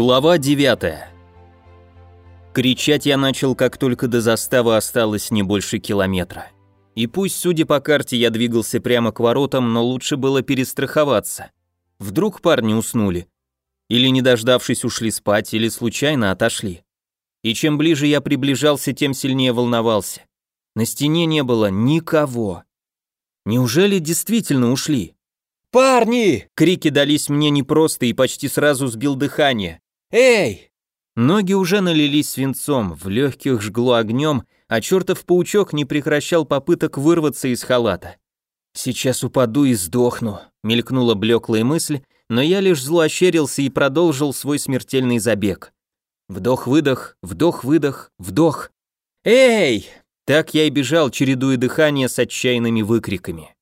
Глава 9 Кричать я начал, как только до заставы осталось не больше километра. И пусть, судя по карте, я двигался прямо к воротам, но лучше было перестраховаться. Вдруг парни уснули. Или, не дождавшись, ушли спать, или случайно отошли. И чем ближе я приближался, тем сильнее волновался. На стене не было никого. Неужели действительно ушли? «Парни!» — крики дались мне непросто и почти сразу сбил дыхание. «Эй!» Ноги уже налились свинцом, в легких жгло огнем, а чертов паучок не прекращал попыток вырваться из халата. «Сейчас упаду и сдохну», — мелькнула блеклая мысль, но я лишь зло ощерился и продолжил свой смертельный забег. Вдох-выдох, вдох-выдох, вдох. «Эй!» Так я и бежал, чередуя дыхание с отчаянными выкриками.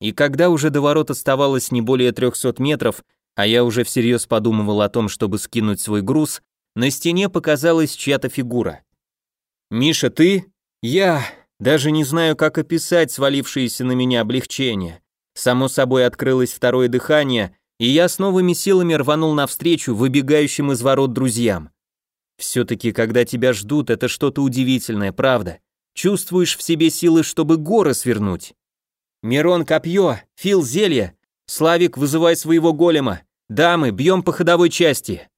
И когда уже до ворот оставалось не более 300 метров, а я уже всерьез подумывал о том, чтобы скинуть свой груз, на стене показалась чья-то фигура. «Миша, ты?» «Я...» Даже не знаю, как описать свалившееся на меня облегчение. Само собой открылось второе дыхание, и я с новыми силами рванул навстречу выбегающим из ворот друзьям. Все-таки, когда тебя ждут, это что-то удивительное, правда. Чувствуешь в себе силы, чтобы горы свернуть. Мирон копье, Фил зелье, Славик вызывай своего голема, дамы, бьем по ходовой части.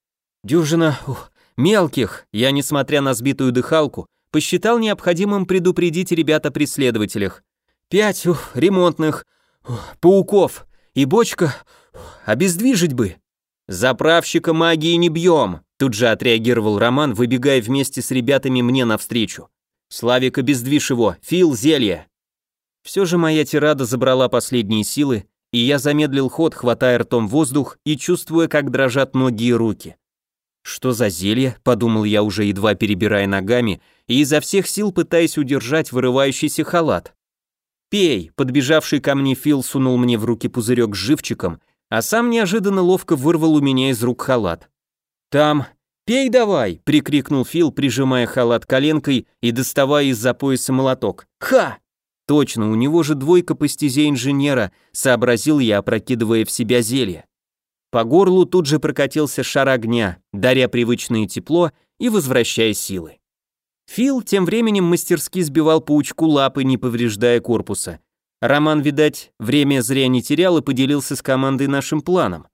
Дюжина ух, мелких, я, несмотря на сбитую дыхалку, посчитал необходимым предупредить ребят о преследователях. Пять ух, ремонтных, ух, пауков и бочка, ух, обездвижить бы. Заправщика магии не бьем, тут же отреагировал Роман, выбегая вместе с ребятами мне навстречу. Славик обездвижь его, Фил зелье. Все же моя тирада забрала последние силы, и я замедлил ход, хватая ртом воздух и чувствуя, как дрожат ноги и руки. «Что за зелье?» – подумал я уже едва перебирая ногами и изо всех сил пытаясь удержать вырывающийся халат. «Пей!» – подбежавший ко мне Фил сунул мне в руки пузырек с живчиком, а сам неожиданно ловко вырвал у меня из рук халат. «Там...» «Пей давай!» – прикрикнул Фил, прижимая халат коленкой и доставая из-за пояса молоток. «Ха!» Точно, у него же двойка по стезе инженера, сообразил я, опрокидывая в себя зелье. По горлу тут же прокатился шар огня, даря привычное тепло и возвращая силы. Фил тем временем мастерски сбивал паучку лапы, не повреждая корпуса. Роман, видать, время зря не терял и поделился с командой нашим планом.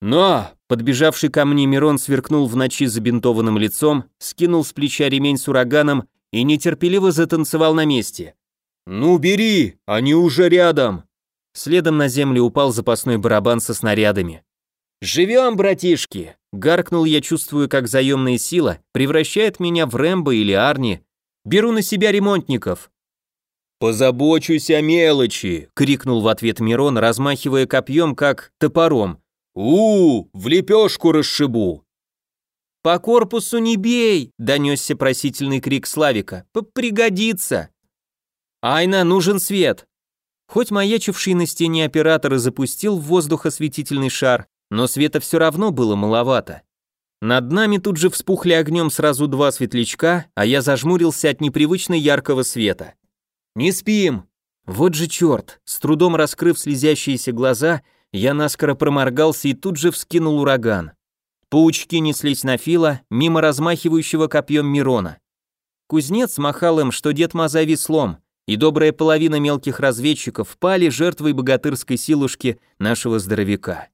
«Но!» – подбежавший ко мне Мирон сверкнул в ночи забинтованным лицом, скинул с плеча ремень с ураганом и нетерпеливо затанцевал на месте. «Ну бери, они уже рядом!» Следом на землю упал запасной барабан со снарядами. «Живем, братишки!» Гаркнул я, чувствую, как заемная сила превращает меня в Рэмбо или Арни. Беру на себя ремонтников. «Позабочусь о мелочи!» — крикнул в ответ Мирон, размахивая копьем, как топором. у, в лепешку расшибу!» «По корпусу не бей!» — донесся просительный крик Славика. «Пригодится!» «Айна, нужен свет!» Хоть маячивший на стене оператор и запустил в воздух осветительный шар, но света все равно было маловато. Над нами тут же вспухли огнем сразу два светлячка, а я зажмурился от непривычно яркого света. «Не спим!» Вот же черт! С трудом раскрыв слезящиеся глаза, я наскоро проморгался и тут же вскинул ураган. Паучки неслись на фила, мимо размахивающего копьем Мирона. Кузнец махал им, что дед Маза веслом, и добрая половина мелких разведчиков пали жертвой богатырской силушки нашего здоровяка.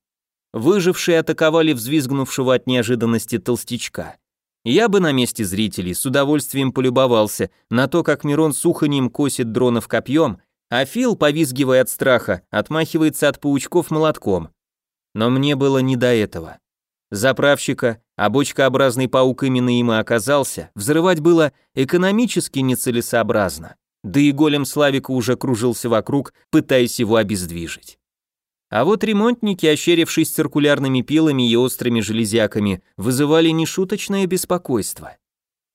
Выжившие атаковали взвизгнувшего от неожиданности толстячка. Я бы на месте зрителей с удовольствием полюбовался на то, как Мирон суханьем косит дронов копьем, а Фил, повизгивая от страха, отмахивается от паучков молотком. Но мне было не до этого. Заправщика, а бочкообразный паук именно им и оказался, взрывать было экономически нецелесообразно да и голем Славика уже кружился вокруг, пытаясь его обездвижить. А вот ремонтники, ощерившись циркулярными пилами и острыми железяками, вызывали нешуточное беспокойство.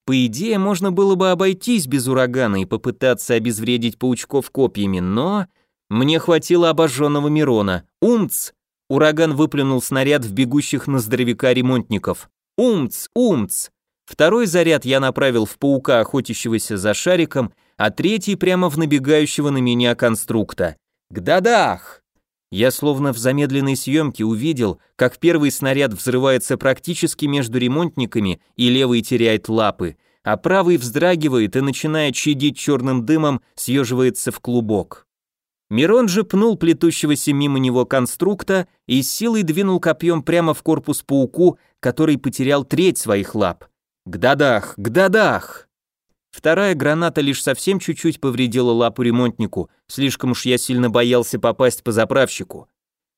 По идее, можно было бы обойтись без урагана и попытаться обезвредить паучков копьями, но... Мне хватило обожженного Мирона. Умц! Ураган выплюнул снаряд в бегущих на здоровяка ремонтников. Умц! Умц! Второй заряд я направил в паука, охотящегося за шариком, а третий прямо в набегающего на меня конструкта. Гдадах! Я словно в замедленной съемке увидел, как первый снаряд взрывается практически между ремонтниками и левый теряет лапы, а правый вздрагивает и, начиная чадить черным дымом, съеживается в клубок. Мирон же пнул плетущегося мимо него конструкта и силой двинул копьем прямо в корпус пауку, который потерял треть своих лап. «Гдадах! Гдадах!» Вторая граната лишь совсем чуть-чуть повредила лапу ремонтнику, слишком уж я сильно боялся попасть по заправщику.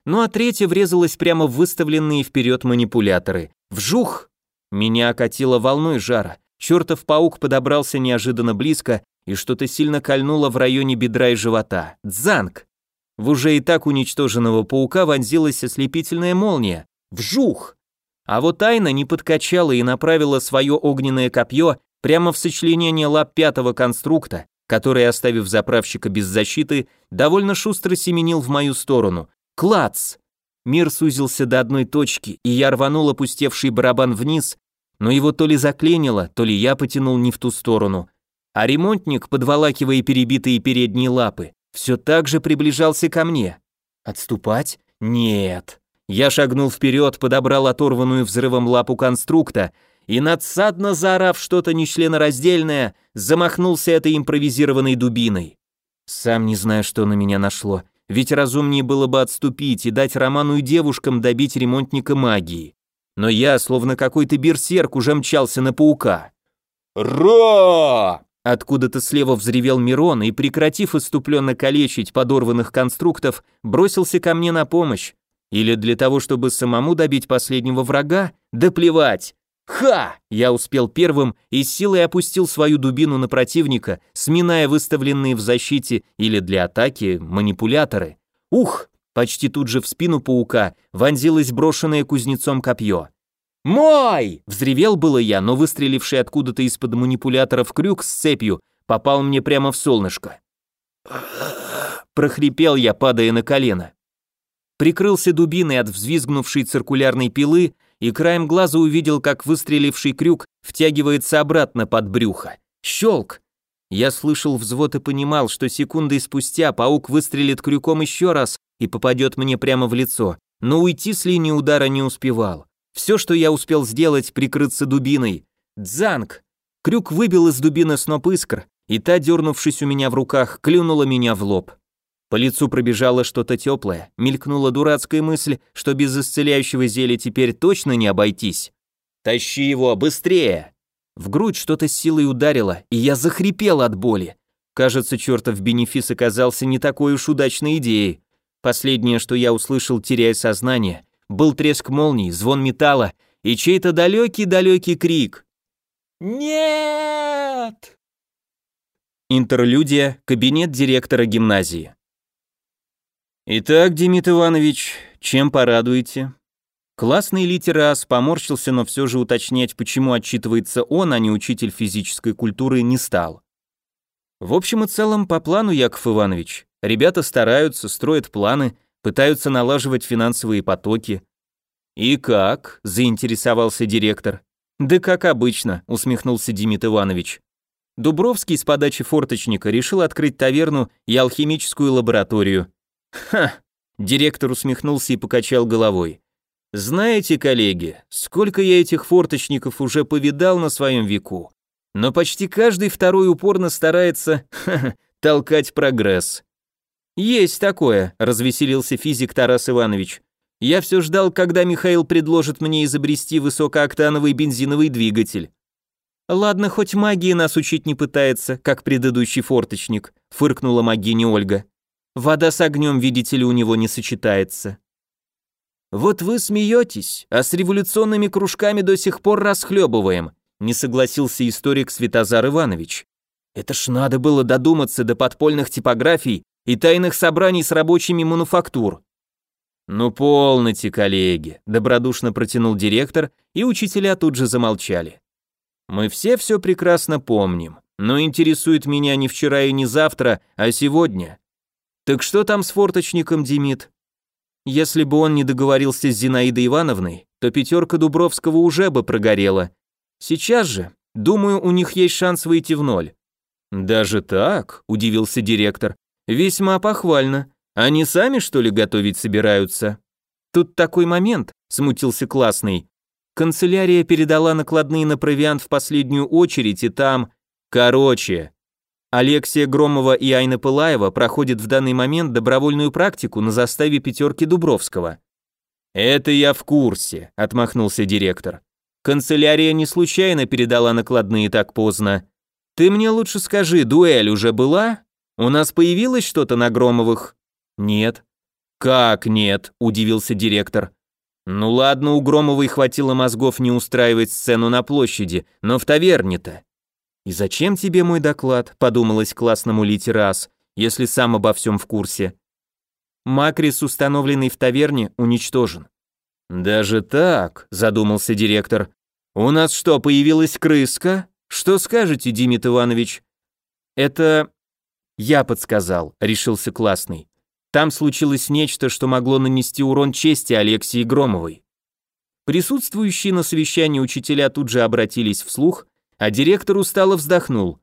Ну а третья врезалась прямо в выставленные вперед манипуляторы. Вжух! Меня окатило волной жара. Чертов паук подобрался неожиданно близко и что-то сильно кольнуло в районе бедра и живота. Дзанг! В уже и так уничтоженного паука вонзилась ослепительная молния. Вжух! А вот Айна не подкачала и направила свое огненное копье прямо в сочленение лап пятого конструкта, который, оставив заправщика без защиты, довольно шустро семенил в мою сторону. Клац! Мир сузился до одной точки, и я рванул опустевший барабан вниз, но его то ли заклинило, то ли я потянул не в ту сторону. А ремонтник, подволакивая перебитые передние лапы, все так же приближался ко мне. Отступать? Нет. Я шагнул вперед, подобрал оторванную взрывом лапу конструкта и, надсадно заорав что-то нечленораздельное, замахнулся этой импровизированной дубиной. Сам не знаю, что на меня нашло, ведь разумнее было бы отступить и дать Роману и девушкам добить ремонтника магии. Но я, словно какой-то берсерк, уже мчался на паука. «Ра!» Откуда-то слева взревел Мирон и, прекратив иступленно калечить подорванных конструктов, бросился ко мне на помощь. Или для того, чтобы самому добить последнего врага? Да плевать! Ха! Я успел первым и силой опустил свою дубину на противника, сминая выставленные в защите или для атаки манипуляторы. Ух! Почти тут же в спину паука вонзилось брошенное кузнецом копье. «Мой!» – взревел было я, но выстреливший откуда-то из-под манипуляторов крюк с цепью попал мне прямо в солнышко. Прохрипел я, падая на колено. Прикрылся дубиной от взвизгнувшей циркулярной пилы и краем глаза увидел, как выстреливший крюк втягивается обратно под брюхо. Щелк! Я слышал взвод и понимал, что секундой спустя паук выстрелит крюком еще раз и попадет мне прямо в лицо, но уйти с линии удара не успевал. Все, что я успел сделать, прикрыться дубиной. Дзанг! Крюк выбил из дубины сноп искр, и та, дернувшись у меня в руках, клюнула меня в лоб. По лицу пробежало что-то теплое, мелькнула дурацкая мысль, что без исцеляющего зелья теперь точно не обойтись. «Тащи его, быстрее!» В грудь что-то с силой ударило, и я захрипел от боли. Кажется, чертов бенефис оказался не такой уж удачной идеей. Последнее, что я услышал, теряя сознание, был треск молний, звон металла и чей-то далекий-далекий крик. «Нет!» Интерлюдия, кабинет директора гимназии. «Итак, Демид Иванович, чем порадуете?» Классный литерас поморщился, но все же уточнять, почему отчитывается он, а не учитель физической культуры, не стал. В общем и целом, по плану, Яков Иванович. Ребята стараются, строят планы, пытаются налаживать финансовые потоки. «И как?» – заинтересовался директор. «Да как обычно», – усмехнулся Демид Иванович. Дубровский с подачи форточника решил открыть таверну и алхимическую лабораторию. Ха! Директор усмехнулся и покачал головой. Знаете, коллеги, сколько я этих форточников уже повидал на своем веку, но почти каждый второй упорно старается ха, толкать прогресс. Есть такое, развеселился физик Тарас Иванович. Я все ждал, когда Михаил предложит мне изобрести высокооктановый бензиновый двигатель. Ладно, хоть магии нас учить не пытается, как предыдущий форточник, фыркнула магиня Ольга. Вода с огнем, видите ли, у него не сочетается. Вот вы смеетесь, а с революционными кружками до сих пор расхлебываем, не согласился историк Святозар Иванович. Это ж надо было додуматься до подпольных типографий и тайных собраний с рабочими мануфактур. Ну полноте, коллеги, добродушно протянул директор, и учителя тут же замолчали. Мы все все прекрасно помним, но интересует меня не вчера и не завтра, а сегодня. Так что там с форточником, Демид? Если бы он не договорился с Зинаидой Ивановной, то пятерка Дубровского уже бы прогорела. Сейчас же, думаю, у них есть шанс выйти в ноль. Даже так, удивился директор. Весьма похвально. Они сами, что ли, готовить собираются? Тут такой момент, смутился классный. Канцелярия передала накладные на провиант в последнюю очередь, и там... Короче, Алексия Громова и Айна Пылаева проходят в данный момент добровольную практику на заставе пятерки Дубровского. «Это я в курсе», — отмахнулся директор. «Канцелярия не случайно передала накладные так поздно. Ты мне лучше скажи, дуэль уже была? У нас появилось что-то на Громовых?» «Нет». «Как нет?» – удивился директор. «Ну ладно, у Громовой хватило мозгов не устраивать сцену на площади, но в таверне-то». «И зачем тебе мой доклад?» – подумалось классному литерас, если сам обо всем в курсе. Макрис, установленный в таверне, уничтожен. «Даже так?» – задумался директор. «У нас что, появилась крыска? Что скажете, Димит Иванович?» «Это...» «Я подсказал», – решился классный. Там случилось нечто, что могло нанести урон чести Алексии Громовой. Присутствующие на совещании учителя тут же обратились вслух, а директор устало вздохнул.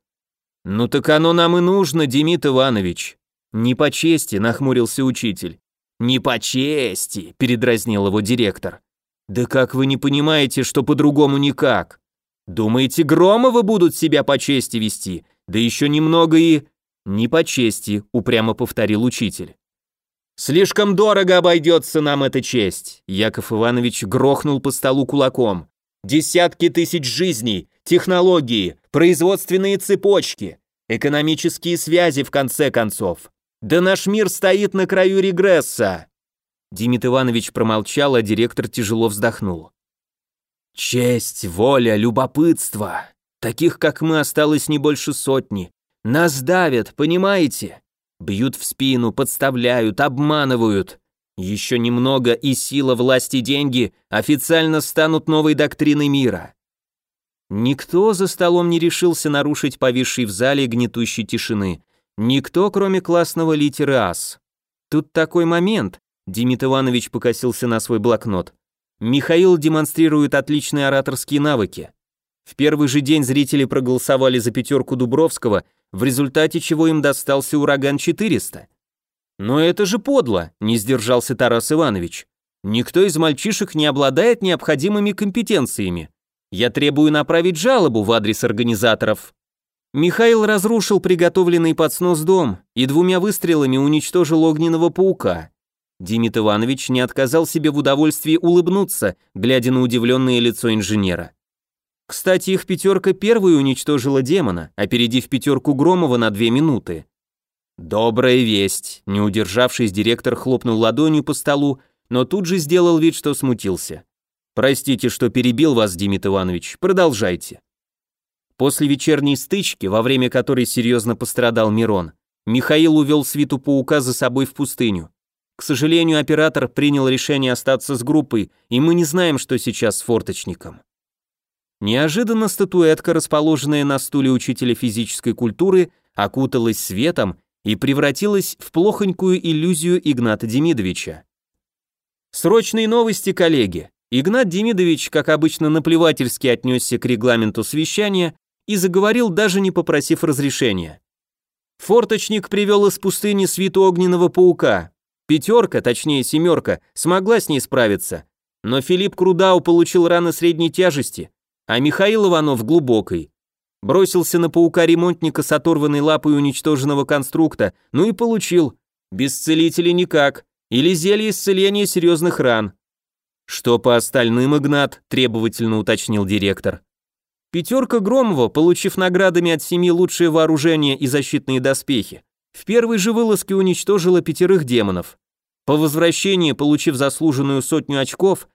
«Ну так оно нам и нужно, Демид Иванович». «Не по чести», — нахмурился учитель. «Не по чести», — передразнил его директор. «Да как вы не понимаете, что по-другому никак? Думаете, Громовы будут себя по чести вести? Да еще немного и...» «Не по чести», — упрямо повторил учитель. «Слишком дорого обойдется нам эта честь!» Яков Иванович грохнул по столу кулаком. «Десятки тысяч жизней, технологии, производственные цепочки, экономические связи в конце концов. Да наш мир стоит на краю регресса!» Димит Иванович промолчал, а директор тяжело вздохнул. «Честь, воля, любопытство. Таких, как мы, осталось не больше сотни. Нас давят, понимаете? Бьют в спину, подставляют, обманывают. Еще немного, и сила, власть и деньги официально станут новой доктриной мира. Никто за столом не решился нарушить повисшей в зале гнетущей тишины. Никто, кроме классного литера ас. Тут такой момент. Демид Иванович покосился на свой блокнот. Михаил демонстрирует отличные ораторские навыки. В первый же день зрители проголосовали за пятерку Дубровского в результате чего им достался ураган 400. Но это же подло, не сдержался Тарас Иванович. Никто из мальчишек не обладает необходимыми компетенциями. Я требую направить жалобу в адрес организаторов. Михаил разрушил приготовленный под снос дом и двумя выстрелами уничтожил огненного паука. Димит Иванович не отказал себе в удовольствии улыбнуться, глядя на удивленное лицо инженера. Кстати, их пятерка первой уничтожила демона, опередив пятерку Громова на две минуты. «Добрая весть», — не удержавшись, директор хлопнул ладонью по столу, но тут же сделал вид, что смутился. «Простите, что перебил вас, Димит Иванович, продолжайте». После вечерней стычки, во время которой серьезно пострадал Мирон, Михаил увел свиту паука за собой в пустыню. К сожалению, оператор принял решение остаться с группой, и мы не знаем, что сейчас с форточником. Неожиданно статуэтка, расположенная на стуле учителя физической культуры, окуталась светом и превратилась в плохонькую иллюзию Игната Демидовича. Срочные новости, коллеги. Игнат Демидович, как обычно, наплевательски отнесся к регламенту совещания и заговорил, даже не попросив разрешения. Форточник привел из пустыни свиту огненного паука. Пятерка, точнее семерка, смогла с ней справиться. Но Филипп Крудау получил раны средней тяжести, а Михаил Иванов глубокой. Бросился на паука-ремонтника с оторванной лапой уничтоженного конструкта, ну и получил. Без целителя никак. Или зелье исцеления серьезных ран. Что по остальным, Игнат, требовательно уточнил директор. Пятерка Громова, получив наградами от семьи лучшее вооружение и защитные доспехи, в первой же вылазке уничтожила пятерых демонов. По возвращении, получив заслуженную сотню очков,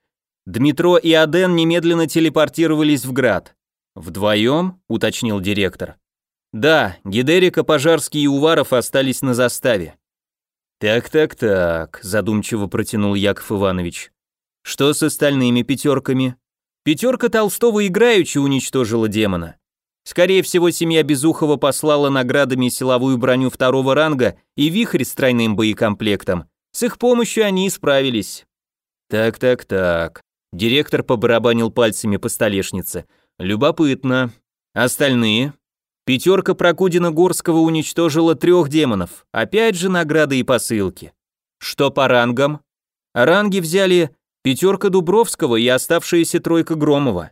Дмитро и Аден немедленно телепортировались в град. «Вдвоем?» – уточнил директор. «Да, Гидерика, Пожарский и Уваров остались на заставе». «Так-так-так», – задумчиво протянул Яков Иванович. «Что с остальными пятерками?» «Пятерка Толстого играючи уничтожила демона. Скорее всего, семья Безухова послала наградами силовую броню второго ранга и вихрь с тройным боекомплектом. С их помощью они справились». «Так-так-так», Директор побарабанил пальцами по столешнице. Любопытно. Остальные? Пятерка Прокудина Горского уничтожила трех демонов. Опять же награды и посылки. Что по рангам? Ранги взяли пятерка Дубровского и оставшаяся тройка Громова.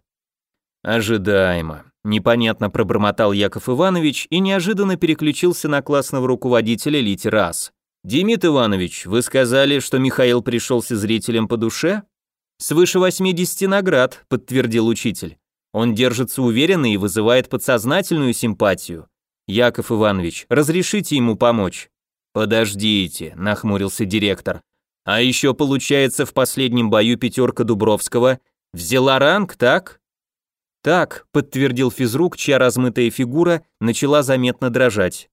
Ожидаемо. Непонятно пробормотал Яков Иванович и неожиданно переключился на классного руководителя Литерас. «Демид Иванович, вы сказали, что Михаил пришелся зрителям по душе?» «Свыше 80 наград», — подтвердил учитель. «Он держится уверенно и вызывает подсознательную симпатию. Яков Иванович, разрешите ему помочь?» «Подождите», — нахмурился директор. «А еще, получается, в последнем бою пятерка Дубровского взяла ранг, так?» «Так», — подтвердил физрук, чья размытая фигура начала заметно дрожать.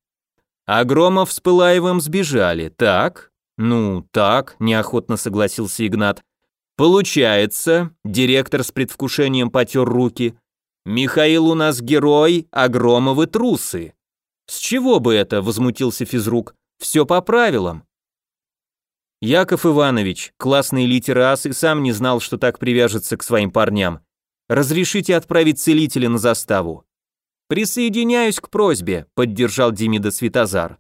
«А Громов с Пылаевым сбежали, так?» «Ну, так», — неохотно согласился Игнат. «Получается», — директор с предвкушением потер руки, «Михаил у нас герой, а Громовы трусы». «С чего бы это?» — возмутился физрук. «Все по правилам». Яков Иванович, классный литерас, и сам не знал, что так привяжется к своим парням. Разрешите отправить целителя на заставу. Присоединяюсь к просьбе, поддержал Демида Светозар.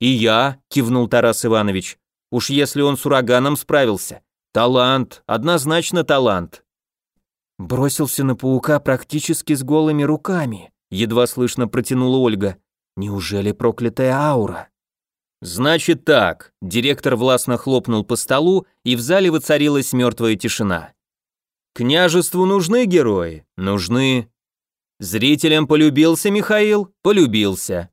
И я, кивнул Тарас Иванович. Уж если он с ураганом справился. Талант, однозначно талант. Бросился на паука практически с голыми руками, едва слышно протянула Ольга. Неужели проклятая аура? Значит так, директор властно хлопнул по столу, и в зале воцарилась мертвая тишина. Княжеству нужны герои? Нужны. Зрителям полюбился Михаил? Полюбился.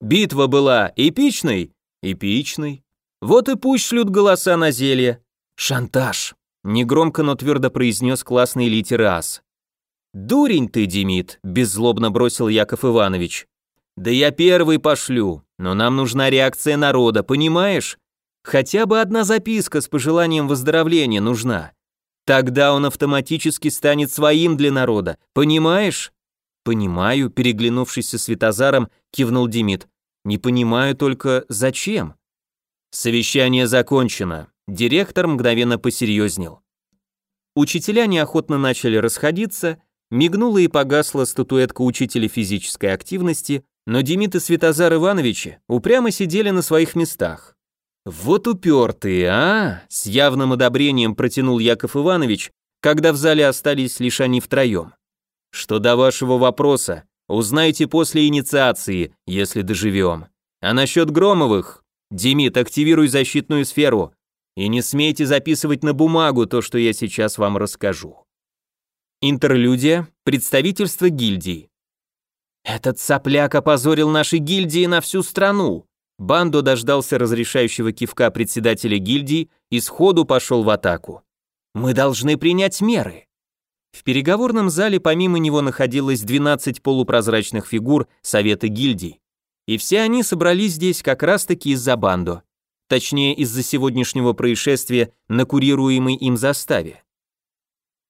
Битва была эпичной? Эпичной. Вот и пусть шлют голоса на зелье. Шантаж. Негромко, но твердо произнес классный литерас. «Дурень ты, Демид», – беззлобно бросил Яков Иванович. «Да я первый пошлю, но нам нужна реакция народа, понимаешь? Хотя бы одна записка с пожеланием выздоровления нужна. Тогда он автоматически станет своим для народа, понимаешь?» «Понимаю», – переглянувшись со Светозаром, кивнул Демид. «Не понимаю только, зачем?» Совещание закончено. Директор мгновенно посерьезнел. Учителя неохотно начали расходиться, мигнула и погасла статуэтка учителя физической активности, но Демид и Светозар Ивановичи упрямо сидели на своих местах. «Вот упертые, а!» – с явным одобрением протянул Яков Иванович, когда в зале остались лишь они втроем. «Что до вашего вопроса, узнайте после инициации, если доживем. А насчет Громовых, Демид, активируй защитную сферу и не смейте записывать на бумагу то, что я сейчас вам расскажу». Интерлюдия, представительство гильдии. «Этот сопляк опозорил наши гильдии на всю страну!» Бандо дождался разрешающего кивка председателя гильдии и сходу пошел в атаку. «Мы должны принять меры!» В переговорном зале помимо него находилось 12 полупрозрачных фигур Совета гильдий. И все они собрались здесь как раз-таки из-за Бандо. Точнее, из-за сегодняшнего происшествия на курируемой им заставе.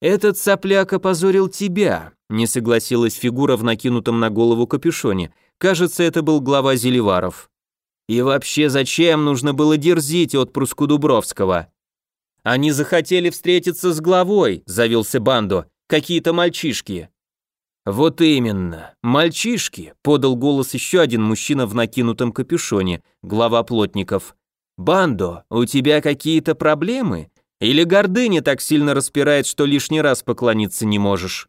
«Этот сопляк опозорил тебя», — не согласилась фигура в накинутом на голову капюшоне. Кажется, это был глава Зеливаров. «И вообще, зачем нужно было дерзить отпрыску Дубровского?» «Они захотели встретиться с главой», — завелся Бандо. «Какие-то мальчишки». «Вот именно, мальчишки», — подал голос еще один мужчина в накинутом капюшоне, глава плотников. «Бандо, у тебя какие-то проблемы? Или гордыня так сильно распирает, что лишний раз поклониться не можешь?»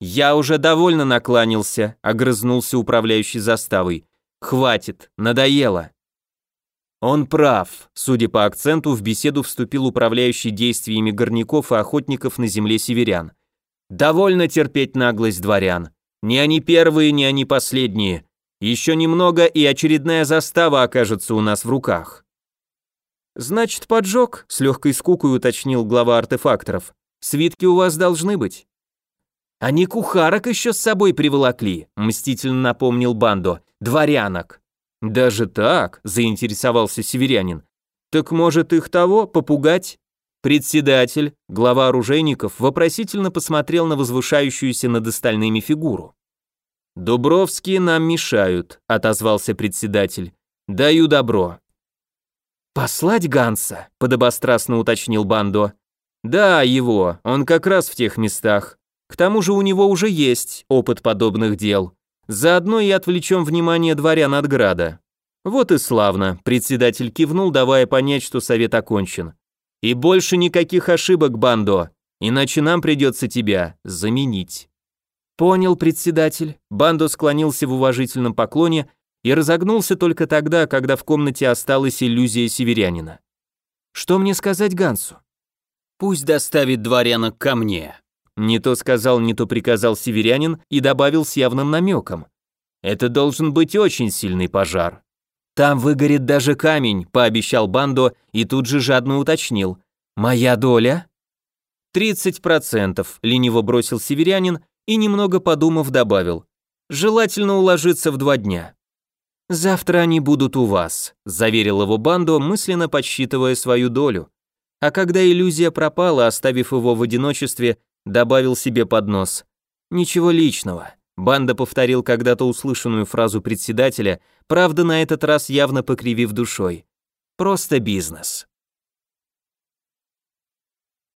«Я уже довольно накланялся», — огрызнулся управляющий заставой. «Хватит, надоело». Он прав. Судя по акценту, в беседу вступил управляющий действиями горняков и охотников на земле северян. Довольно терпеть наглость дворян. Не они первые, не они последние. Еще немного, и очередная застава окажется у нас в руках. «Значит, поджог», — с легкой скукой уточнил глава артефакторов. «Свитки у вас должны быть». «Они кухарок еще с собой приволокли», — мстительно напомнил Бандо. «Дворянок». «Даже так?» — заинтересовался северянин. «Так может их того, попугать?» Председатель, глава оружейников, вопросительно посмотрел на возвышающуюся над остальными фигуру. «Дубровские нам мешают», — отозвался председатель. «Даю добро. «Послать Ганса?» – подобострастно уточнил Бандо. «Да, его, он как раз в тех местах. К тому же у него уже есть опыт подобных дел. Заодно и отвлечем внимание дворян от града». Вот и славно, председатель кивнул, давая понять, что совет окончен. И больше никаких ошибок, Бандо, иначе нам придется тебя заменить. Понял, председатель. Бандо склонился в уважительном поклоне и разогнулся только тогда, когда в комнате осталась иллюзия северянина. Что мне сказать Гансу? Пусть доставит дворянок ко мне. Не то сказал, не то приказал северянин и добавил с явным намеком. Это должен быть очень сильный пожар. Там выгорит даже камень, пообещал Бандо и тут же жадно уточнил. Моя доля? «Тридцать процентов», — лениво бросил северянин и, немного подумав, добавил. «Желательно уложиться в два дня». «Завтра они будут у вас», — заверил его Бандо, мысленно подсчитывая свою долю. А когда иллюзия пропала, оставив его в одиночестве, добавил себе под нос. «Ничего личного. Банда повторил когда-то услышанную фразу председателя, правда на этот раз явно покривив душой. Просто бизнес.